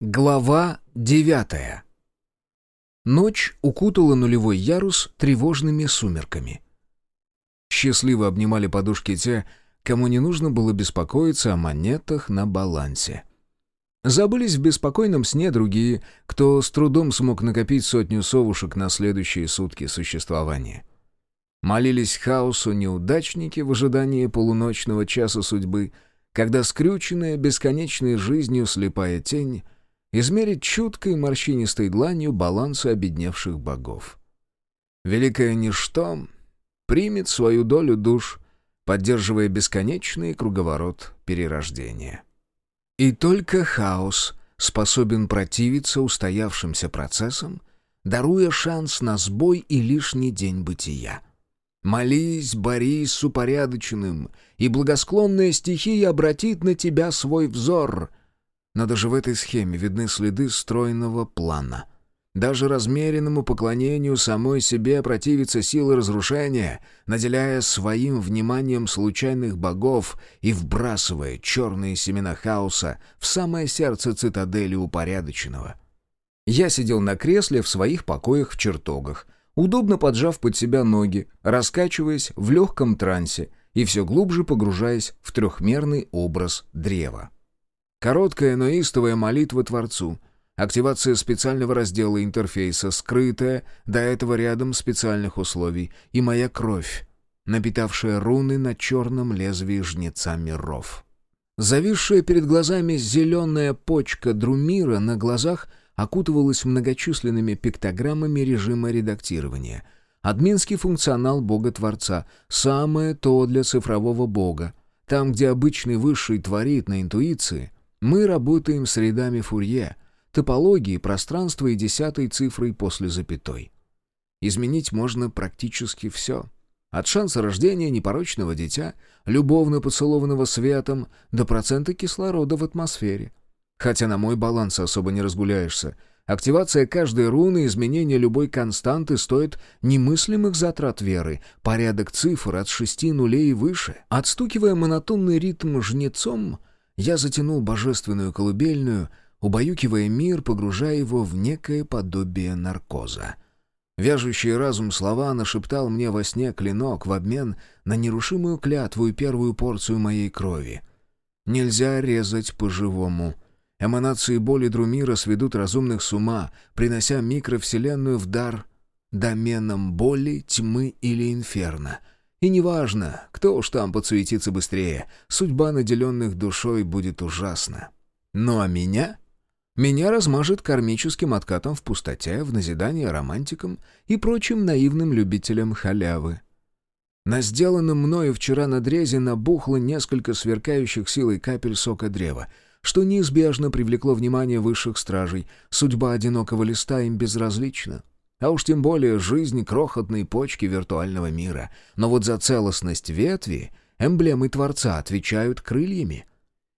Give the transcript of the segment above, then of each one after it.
Глава девятая. Ночь укутала нулевой ярус тревожными сумерками. Счастливо обнимали подушки те, кому не нужно было беспокоиться о монетах на балансе. Забылись в беспокойном сне другие, кто с трудом смог накопить сотню совушек на следующие сутки существования. Молились хаосу неудачники в ожидании полуночного часа судьбы, когда скрюченная бесконечной жизнью слепая тень — измерить чуткой морщинистой дланью балансы обедневших богов. Великое ничто примет свою долю душ, поддерживая бесконечный круговорот перерождения. И только хаос способен противиться устоявшимся процессам, даруя шанс на сбой и лишний день бытия. Молись, борись с упорядоченным, и благосклонная стихия обратит на тебя свой взор, но даже в этой схеме видны следы стройного плана. Даже размеренному поклонению самой себе противится сила разрушения, наделяя своим вниманием случайных богов и вбрасывая черные семена хаоса в самое сердце цитадели упорядоченного. Я сидел на кресле в своих покоях в чертогах, удобно поджав под себя ноги, раскачиваясь в легком трансе и все глубже погружаясь в трехмерный образ древа. Короткая, но истовая молитва Творцу. Активация специального раздела интерфейса, скрытая до этого рядом специальных условий. И моя кровь, напитавшая руны на черном лезвии жнеца миров. Зависшая перед глазами зеленая почка Друмира на глазах окутывалась многочисленными пиктограммами режима редактирования. Админский функционал Бога-Творца — самое то для цифрового Бога. Там, где обычный Высший творит на интуиции — мы работаем с рядами Фурье, топологией пространства и десятой цифрой после запятой. Изменить можно практически все. От шанса рождения непорочного дитя, любовно поцелованного светом, до процента кислорода в атмосфере. Хотя на мой баланс особо не разгуляешься. Активация каждой руны, изменение любой константы стоит немыслимых затрат веры, порядок цифр от шести нулей и выше. Отстукивая монотонный ритм жнецом, я затянул божественную колыбельную, убаюкивая мир, погружая его в некое подобие наркоза. Вяжущий разум слова нашептал мне во сне клинок в обмен на нерушимую клятву и первую порцию моей крови. Нельзя резать по-живому. Эманации боли Друмира сведут разумных с ума, принося микровселенную в дар доменам боли, тьмы или инферно — и неважно, кто уж там подсуетится быстрее, судьба наделенных душой будет ужасна. Ну а меня? Меня размажет кармическим откатом в пустоте, в назидание романтикам и прочим наивным любителям халявы. На сделанном мною вчера надрезе набухло несколько сверкающих силой капель сока древа, что неизбежно привлекло внимание высших стражей. Судьба одинокого листа им безразлична. А уж тем более жизнь крохотной почки виртуального мира. Но вот за целостность ветви эмблемы Творца отвечают крыльями.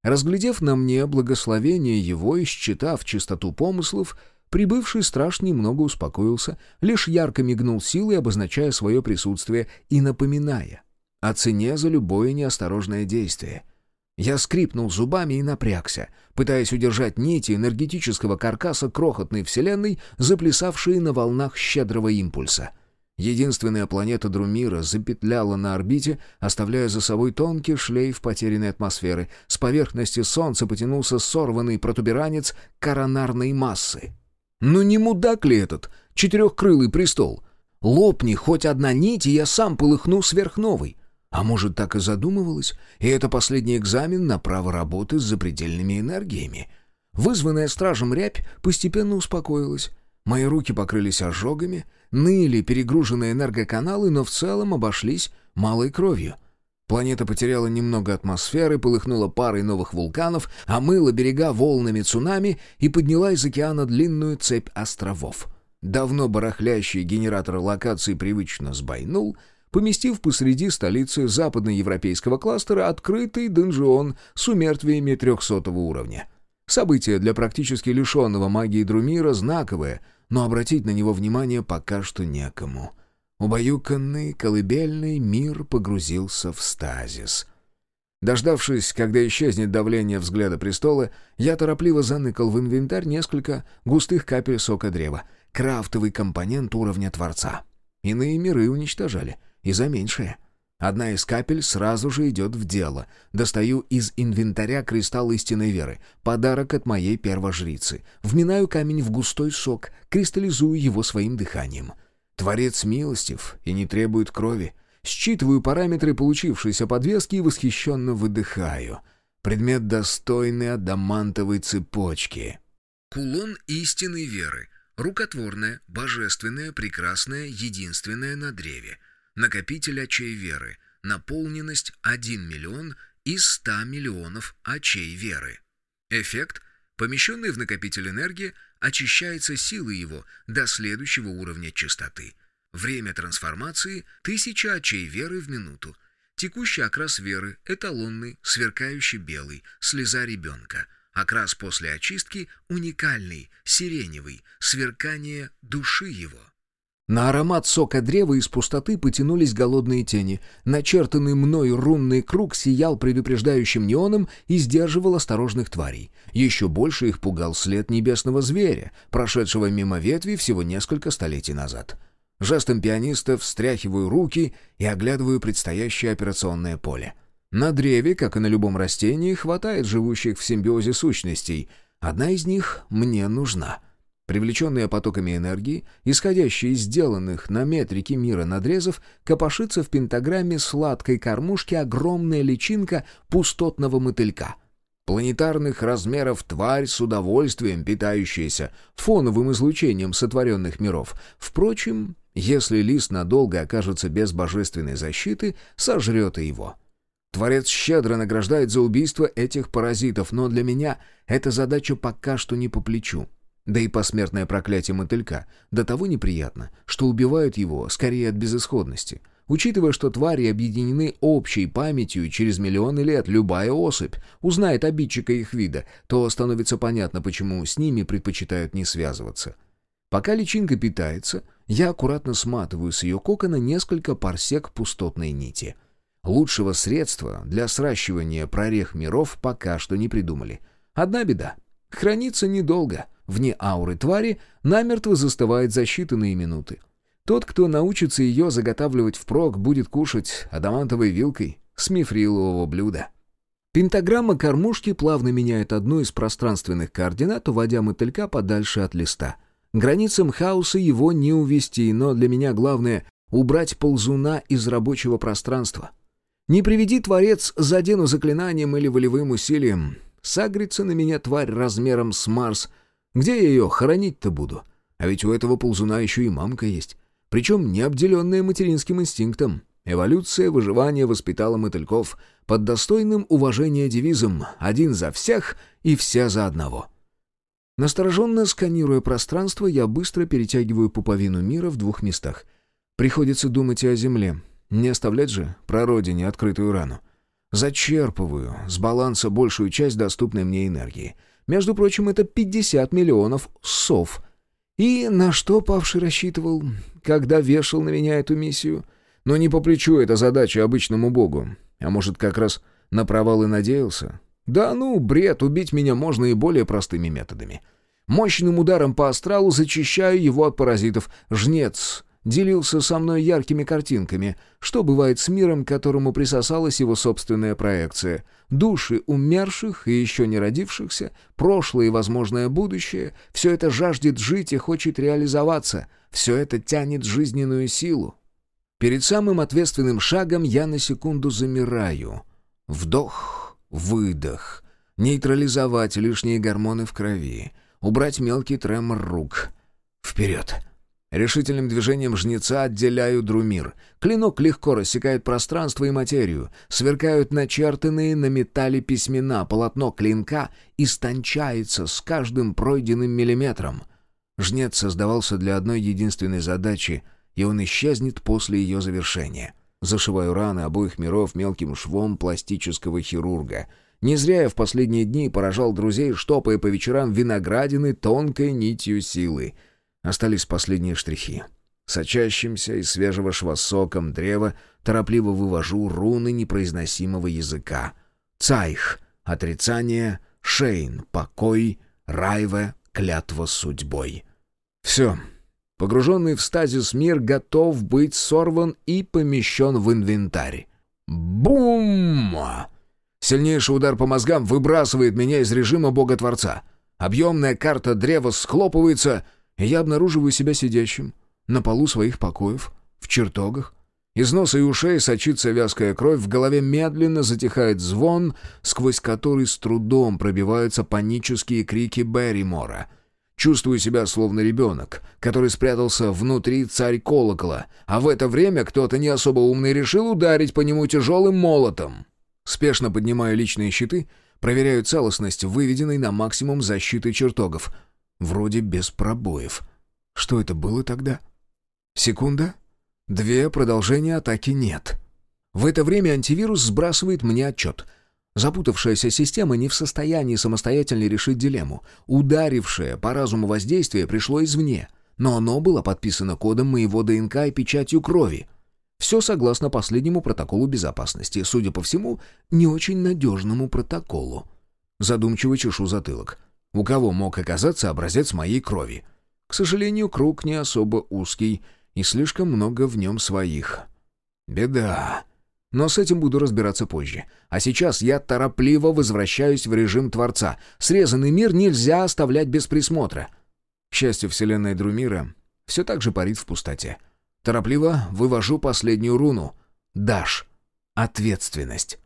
Разглядев на мне благословение его и считав чистоту помыслов, прибывший страж немного успокоился, лишь ярко мигнул силой, обозначая свое присутствие и напоминая о цене за любое неосторожное действие — я скрипнул зубами и напрягся, пытаясь удержать нити энергетического каркаса крохотной вселенной, заплясавшие на волнах щедрого импульса. Единственная планета Друмира запетляла на орбите, оставляя за собой тонкий шлейф потерянной атмосферы. С поверхности Солнца потянулся сорванный протуберанец коронарной массы. «Ну не мудак ли этот? Четырехкрылый престол!» Лопни хоть одна нить, и я сам полыхну сверхновой. А может, так и задумывалась, и это последний экзамен на право работы с запредельными энергиями. Вызванная стражем рябь постепенно успокоилась. Мои руки покрылись ожогами, ныли перегруженные энергоканалы, но в целом обошлись малой кровью. Планета потеряла немного атмосферы, полыхнула парой новых вулканов, омыла берега волнами цунами и подняла из океана длинную цепь островов. Давно барахлящий генератор локации привычно сбойнул — поместив посреди столицы западноевропейского кластера открытый донжион с умертвиями 300 уровня. Событие для практически лишенного магии Друмира знаковое, но обратить на него внимание пока что некому. Убаюканный, колыбельный мир погрузился в стазис. Дождавшись, когда исчезнет давление взгляда престола, я торопливо заныкал в инвентарь несколько густых капель сока древа. Крафтовый компонент уровня Творца. Иные миры уничтожали. И за меньшее. Одна из капель сразу же идет в дело. Достаю из инвентаря кристалл истинной веры. Подарок от моей первожрицы. Вминаю камень в густой сок, кристаллизую его своим дыханием. Творец милостив и не требует крови. Считываю параметры получившейся подвески и восхищенно выдыхаю. Предмет достойный адамантовой цепочки. Кулон истинной веры. Рукотворное, божественное, прекрасное, единственное на древе. Накопитель очей веры. Наполненность 1 миллион из 100 миллионов очей веры. Эффект. Помещенный в накопитель энергии очищается силы его до следующего уровня частоты. Время трансформации – тысяча очей веры в минуту. Текущий окрас веры – эталонный, сверкающий белый, слеза ребенка. Окрас после очистки – уникальный, сиреневый, сверкание души его. На аромат сока древа из пустоты потянулись голодные тени. Начертанный мной рунный круг сиял предупреждающим неоном и сдерживал осторожных тварей. Еще больше их пугал след небесного зверя, прошедшего мимо ветви всего несколько столетий назад. Жестом пианиста встряхиваю руки и оглядываю предстоящее операционное поле. На древе, как и на любом растении, хватает живущих в симбиозе сущностей. Одна из них мне нужна. Привлеченная потоками энергии, исходящая из сделанных на метрике мира надрезов, копошится в пентаграмме сладкой кормушки огромная личинка пустотного мотылька — Планетарных размеров тварь с удовольствием питающаяся фоновым излучением сотворенных миров. Впрочем, если лист надолго окажется без божественной защиты, сожрет и его. Творец щедро награждает за убийство этих паразитов, но для меня эта задача пока что не по плечу. Да и посмертное проклятие мотылька до того неприятно, что убивают его скорее от безысходности. Учитывая, что твари объединены общей памятью и через миллионы лет любая особь узнает обидчика их вида, то становится понятно, почему с ними предпочитают не связываться. Пока личинка питается, я аккуратно сматываю с ее кокона несколько парсек пустотной нити. Лучшего средства для сращивания прорех миров пока что не придумали. Одна беда. Хранится недолго. Вне ауры твари намертво застывает за считанные минуты. Тот, кто научится ее заготавливать впрок, будет кушать адамантовой вилкой с мифрилового блюда. Пентаграмма кормушки плавно меняет одну из пространственных координат, уводя мотылька подальше от листа — Границам хаоса его не увести, но для меня главное — убрать ползуна из рабочего пространства. Не приведи Творец задену заклинанием или волевым усилием. Сагрится на меня тварь размером с Марс. Где я ее хоронить-то буду? А ведь у этого ползуна еще и мамка есть. Причем не обделенная материнским инстинктом. Эволюция выживания воспитала мотыльков под достойным уважения девизом «один за всех и все за одного». Настороженно сканируя пространство, я быстро перетягиваю пуповину мира в двух местах. Приходится думать и о Земле. Не оставлять же прародине открытую рану. Зачерпываю с баланса большую часть доступной мне энергии. Между прочим, это 50 миллионов сов. И на что Павший рассчитывал, когда вешал на меня эту миссию? Но не по плечу эта задача обычному богу. А может, как раз на провал и надеялся? Да ну, бред, убить меня можно и более простыми методами. Мощным ударом по астралу зачищаю его от паразитов. Жнец делился со мной яркими картинками, что бывает с миром, к которому присосалась его собственная проекция. Души умерших и еще не родившихся, прошлое и возможное будущее — все это жаждет жить и хочет реализоваться, все это тянет жизненную силу. Перед самым ответственным шагом я на секунду замираю. Вдох, выдох, нейтрализовать лишние гормоны в крови — убрать мелкий тремор рук. Вперед! Решительным движением жнеца отделяю друмир. Клинок легко рассекает пространство и материю. Сверкают начертанные на металле письмена. Полотно клинка истончается с каждым пройденным миллиметром. Жнец создавался для одной единственной задачи, и он исчезнет после ее завершения. Зашиваю раны обоих миров мелким швом пластического хирурга — не зря я в последние дни поражал друзей, штопая по вечерам виноградины тонкой нитью силы. Остались последние штрихи. Сочащимся из свежего шва соком древа торопливо вывожу руны непроизносимого языка. Цайх — отрицание, Шейн — покой, Райве — клятва судьбой. Все. Погруженный в стазис мир готов быть сорван и помещен в инвентарь. Бум! Сильнейший удар по мозгам выбрасывает меня из режима Бога-Творца. Объемная карта древа схлопывается, и я обнаруживаю себя сидящим на полу своих покоев, в чертогах. Из носа и ушей сочится вязкая кровь, в голове медленно затихает звон, сквозь который с трудом пробиваются панические крики Берримора. Чувствую себя словно ребенок, который спрятался внутри царь колокола, а в это время кто-то не особо умный решил ударить по нему тяжелым молотом. Спешно поднимаю личные щиты, проверяю целостность выведенной на максимум защиты чертогов. Вроде без пробоев. Что это было тогда? Секунда? Две, продолжения атаки нет. В это время антивирус сбрасывает мне отчет. Запутавшаяся система не в состоянии самостоятельно решить дилемму. Ударившее по разуму воздействие пришло извне, но оно было подписано кодом моего ДНК и печатью крови. Все согласно последнему протоколу безопасности, судя по всему, не очень надежному протоколу. Задумчиво чешу затылок. У кого мог оказаться образец моей крови? К сожалению, круг не особо узкий, и слишком много в нем своих. Беда. Но с этим буду разбираться позже. А сейчас я торопливо возвращаюсь в режим Творца. Срезанный мир нельзя оставлять без присмотра. К счастью, вселенная Друмира все так же парит в пустоте. Торопливо вывожу последнюю руну. Даш. Ответственность.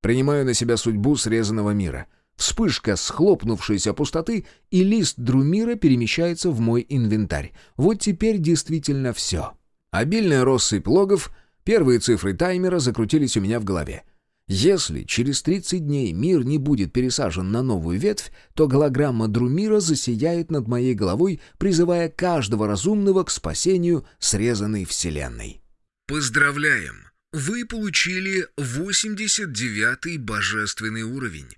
Принимаю на себя судьбу срезанного мира. Вспышка схлопнувшейся пустоты, и лист Друмира перемещается в мой инвентарь. Вот теперь действительно все. Обильная россыпь логов, первые цифры таймера закрутились у меня в голове. Если через 30 дней мир не будет пересажен на новую ветвь, то голограмма Друмира засияет над моей головой, призывая каждого разумного к спасению срезанной Вселенной. Поздравляем! Вы получили 89-й божественный уровень.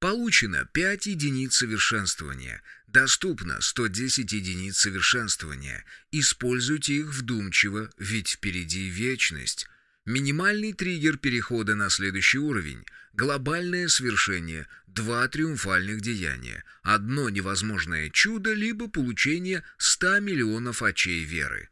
Получено 5 единиц совершенствования. Доступно 110 единиц совершенствования. Используйте их вдумчиво, ведь впереди вечность. Минимальный триггер перехода на следующий уровень. Глобальное свершение. Два триумфальных деяния. Одно невозможное чудо, либо получение 100 миллионов очей веры.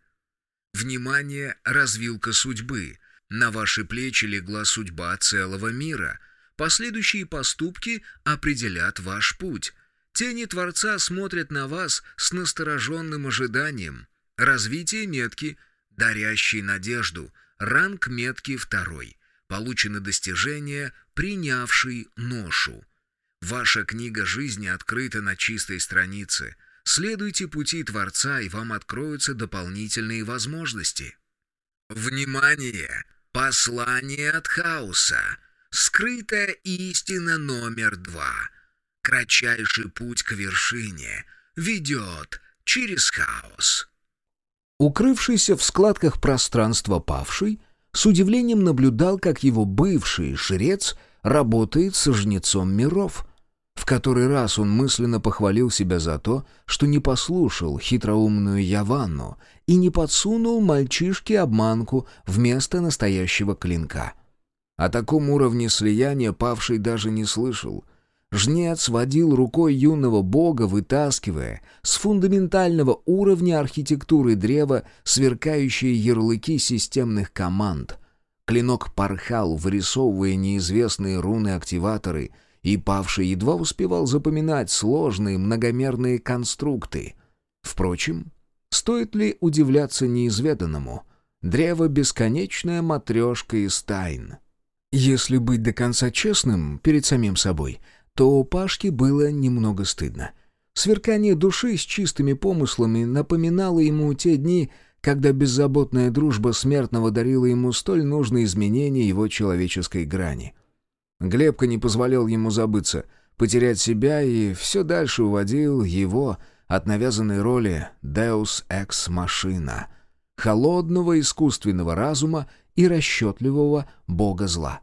Внимание, развилка судьбы. На ваши плечи легла судьба целого мира. Последующие поступки определят ваш путь. Тени Творца смотрят на вас с настороженным ожиданием. Развитие метки, дарящей надежду – Ранг метки второй. Получено достижение «Принявший ношу». Ваша книга жизни открыта на чистой странице. Следуйте пути Творца, и вам откроются дополнительные возможности. Внимание! Послание от хаоса. Скрытая истина номер два. Кратчайший путь к вершине ведет через хаос. Укрывшийся в складках пространства павший, с удивлением наблюдал, как его бывший жрец работает со жнецом миров. В который раз он мысленно похвалил себя за то, что не послушал хитроумную Яванну и не подсунул мальчишке обманку вместо настоящего клинка. О таком уровне слияния павший даже не слышал — Жнец водил рукой юного бога, вытаскивая с фундаментального уровня архитектуры древа сверкающие ярлыки системных команд. Клинок порхал, вырисовывая неизвестные руны-активаторы, и павший едва успевал запоминать сложные многомерные конструкты. Впрочем, стоит ли удивляться неизведанному? Древо — бесконечная матрешка из тайн. Если быть до конца честным перед самим собой — то Пашке было немного стыдно. Сверкание души с чистыми помыслами напоминало ему те дни, когда беззаботная дружба смертного дарила ему столь нужные изменения его человеческой грани. Глебка не позволял ему забыться, потерять себя и все дальше уводил его от навязанной роли «Deus Ex Machina», холодного искусственного разума и расчетливого бога зла.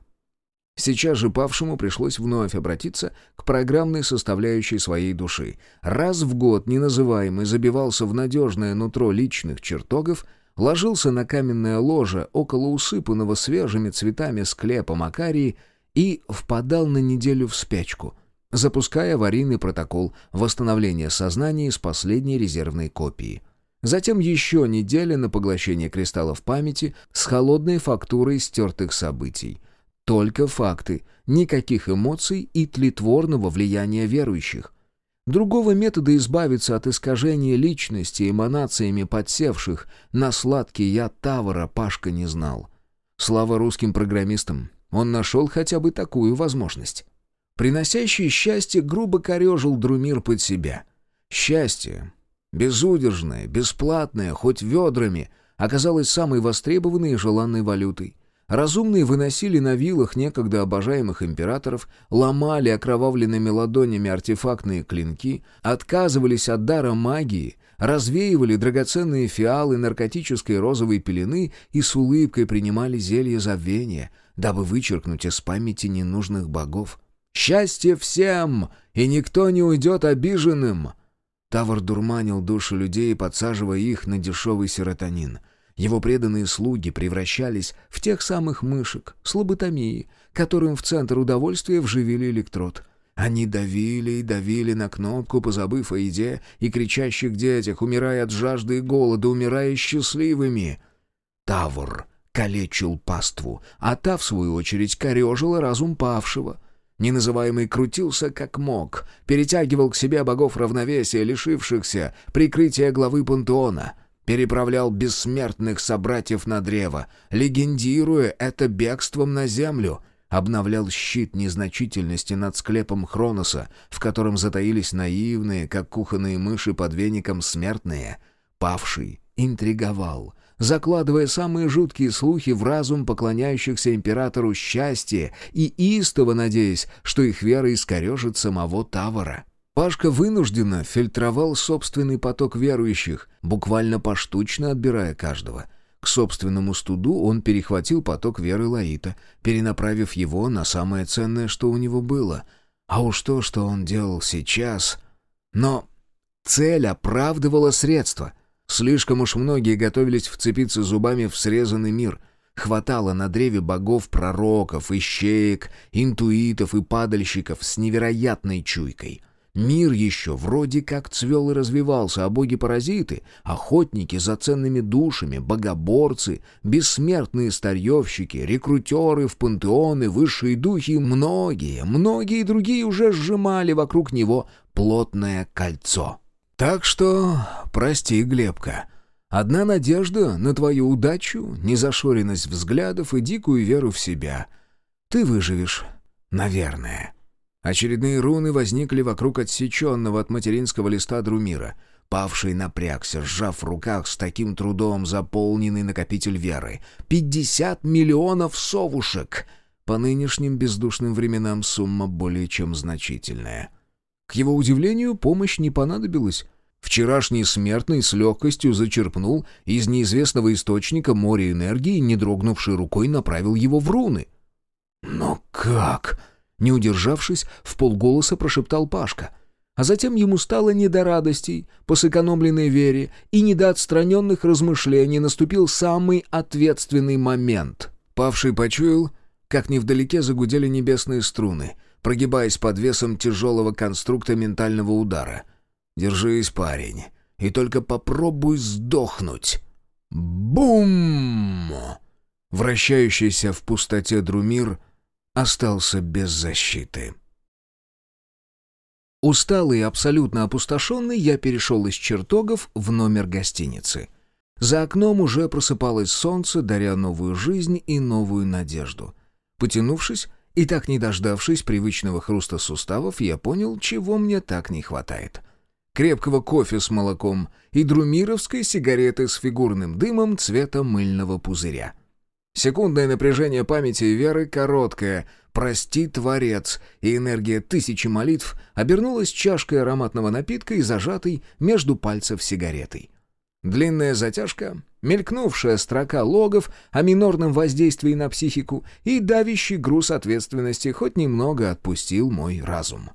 Сейчас же павшему пришлось вновь обратиться к программной составляющей своей души. Раз в год неназываемый забивался в надежное нутро личных чертогов, ложился на каменное ложе около усыпанного свежими цветами склепа Макарии и впадал на неделю в спячку, запуская аварийный протокол восстановления сознания из последней резервной копии. Затем еще неделя на поглощение кристаллов памяти с холодной фактурой стертых событий. Только факты, никаких эмоций и тлетворного влияния верующих. Другого метода избавиться от искажения личности эманациями подсевших на сладкий яд Тавара Пашка не знал. Слава русским программистам, он нашел хотя бы такую возможность. Приносящий счастье грубо корежил Друмир под себя. Счастье, безудержное, бесплатное, хоть ведрами, оказалось самой востребованной и желанной валютой. Разумные выносили на вилах некогда обожаемых императоров, ломали окровавленными ладонями артефактные клинки, отказывались от дара магии, развеивали драгоценные фиалы наркотической розовой пелены и с улыбкой принимали зелье забвения, дабы вычеркнуть из памяти ненужных богов. «Счастье всем! И никто не уйдет обиженным!» Тавр дурманил души людей, подсаживая их на дешевый серотонин — его преданные слуги превращались в тех самых мышек с которым в центр удовольствия вживили электрод. Они давили и давили на кнопку, позабыв о еде и кричащих детях, умирая от жажды и голода, умирая счастливыми. Тавр калечил паству, а та, в свою очередь, корежила разум павшего. Неназываемый крутился как мог, перетягивал к себе богов равновесия, лишившихся прикрытия главы пантеона — переправлял бессмертных собратьев на древо, легендируя это бегством на землю, обновлял щит незначительности над склепом Хроноса, в котором затаились наивные, как кухонные мыши под веником смертные. Павший интриговал, закладывая самые жуткие слухи в разум поклоняющихся императору счастья и истово надеясь, что их вера искорежит самого Тавара. Пашка вынужденно фильтровал собственный поток верующих, буквально поштучно отбирая каждого. К собственному студу он перехватил поток веры Лаита, перенаправив его на самое ценное, что у него было. А уж то, что он делал сейчас... Но цель оправдывала средства. Слишком уж многие готовились вцепиться зубами в срезанный мир — Хватало на древе богов-пророков, ищеек, интуитов и падальщиков с невероятной чуйкой. Мир еще вроде как цвел и развивался, а боги-паразиты, охотники за ценными душами, богоборцы, бессмертные старьевщики, рекрутеры в пантеоны, высшие духи, многие, многие другие уже сжимали вокруг него плотное кольцо. Так что, прости, Глебка, одна надежда на твою удачу, незашоренность взглядов и дикую веру в себя. Ты выживешь, наверное». Очередные руны возникли вокруг отсеченного от материнского листа Друмира. Павший напрягся, сжав в руках с таким трудом заполненный накопитель веры. «Пятьдесят миллионов совушек!» По нынешним бездушным временам сумма более чем значительная. К его удивлению, помощь не понадобилась. Вчерашний смертный с легкостью зачерпнул из неизвестного источника море энергии не дрогнувшей рукой, направил его в руны. «Но как?» Не удержавшись, в полголоса прошептал Пашка. А затем ему стало не до радостей, по сэкономленной вере и не до отстраненных размышлений наступил самый ответственный момент. Павший почуял, как невдалеке загудели небесные струны, прогибаясь под весом тяжелого конструкта ментального удара. «Держись, парень, и только попробуй сдохнуть!» Бум! Вращающийся в пустоте Друмир — остался без защиты. Усталый и абсолютно опустошенный, я перешел из чертогов в номер гостиницы. За окном уже просыпалось солнце, даря новую жизнь и новую надежду. Потянувшись и так не дождавшись привычного хруста суставов, я понял, чего мне так не хватает. Крепкого кофе с молоком и друмировской сигареты с фигурным дымом цвета мыльного пузыря — Секундное напряжение памяти веры короткое. «Прости, Творец!» и энергия тысячи молитв обернулась чашкой ароматного напитка и зажатой между пальцев сигаретой. Длинная затяжка, мелькнувшая строка логов о минорном воздействии на психику и давящий груз ответственности хоть немного отпустил мой разум.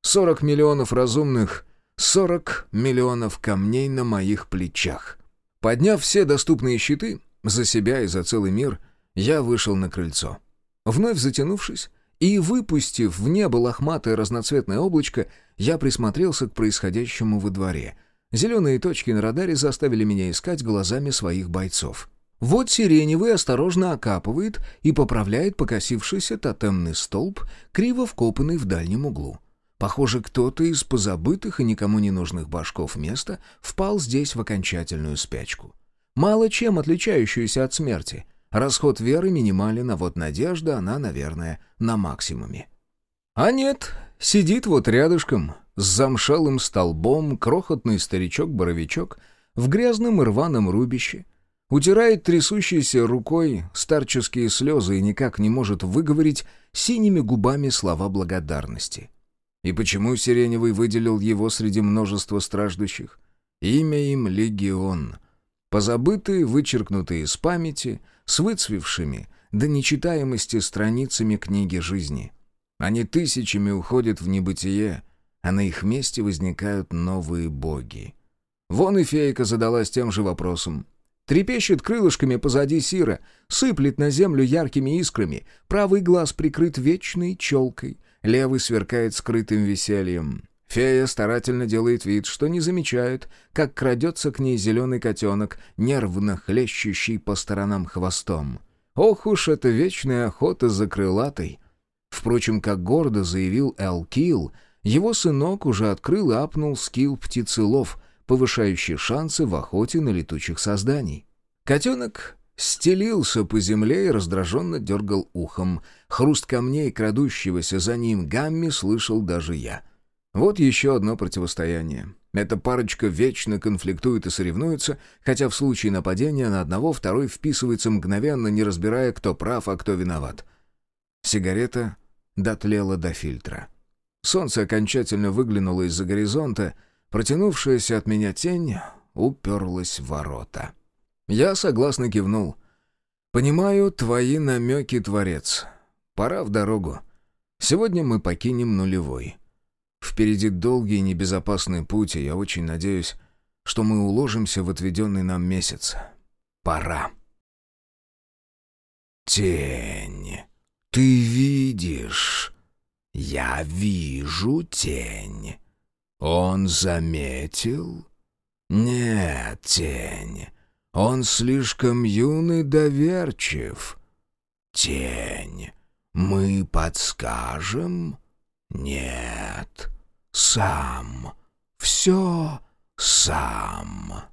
Сорок миллионов разумных, сорок миллионов камней на моих плечах. Подняв все доступные щиты, за себя и за целый мир я вышел на крыльцо. Вновь затянувшись И, выпустив в небо лохматое разноцветное облачко, я присмотрелся к происходящему во дворе. Зеленые точки на радаре заставили меня искать глазами своих бойцов. Вот сиреневый осторожно окапывает и поправляет покосившийся тотемный столб, криво вкопанный в дальнем углу. Похоже, кто-то из позабытых и никому не нужных башков места впал здесь в окончательную спячку. Мало чем отличающуюся от смерти. Расход веры минимален, а вот надежда, она, наверное, на максимуме. А нет, сидит вот рядышком, с замшелым столбом, крохотный старичок-боровичок в грязном и рваном рубище, утирает трясущейся рукой старческие слезы и никак не может выговорить синими губами слова благодарности. И почему Сиреневый выделил его среди множества страждущих? Имя им — Легион. Позабытые, вычеркнутые из памяти, с выцвевшими до нечитаемости страницами книги жизни. Они тысячами уходят в небытие, а на их месте возникают новые боги. Вон и фейка задалась тем же вопросом. Трепещет крылышками позади Сира, сыплет на землю яркими искрами, правый глаз прикрыт вечной челкой, левый сверкает скрытым весельем. Фея старательно делает вид, что не замечает, как крадется к ней зеленый котенок, нервно хлещущий по сторонам хвостом. Ох уж эта вечная охота за крылатой! Впрочем, как гордо заявил Эл Килл, его сынок уже открыл и апнул скилл птицелов, повышающий шансы в охоте на летучих созданий. Котенок стелился по земле и раздраженно дергал ухом. Хруст камней, крадущегося за ним гамми, слышал даже я. Вот еще одно противостояние. Эта парочка вечно конфликтует и соревнуется, хотя в случае нападения на одного второй вписывается мгновенно, не разбирая, кто прав, а кто виноват. Сигарета дотлела до фильтра. Солнце окончательно выглянуло из-за горизонта, протянувшаяся от меня тень уперлась в ворота. Я согласно кивнул. «Понимаю твои намеки, Творец. Пора в дорогу. Сегодня мы покинем нулевой. Впереди долгий и небезопасный путь, и я очень надеюсь, что мы уложимся в отведенный нам месяц. Пора». «Тень, ты видишь?» «Я вижу тень. Он заметил?» «Нет, тень. Он слишком юный доверчив. Тень. Мы подскажем?» «Нет. Сам. Все сам».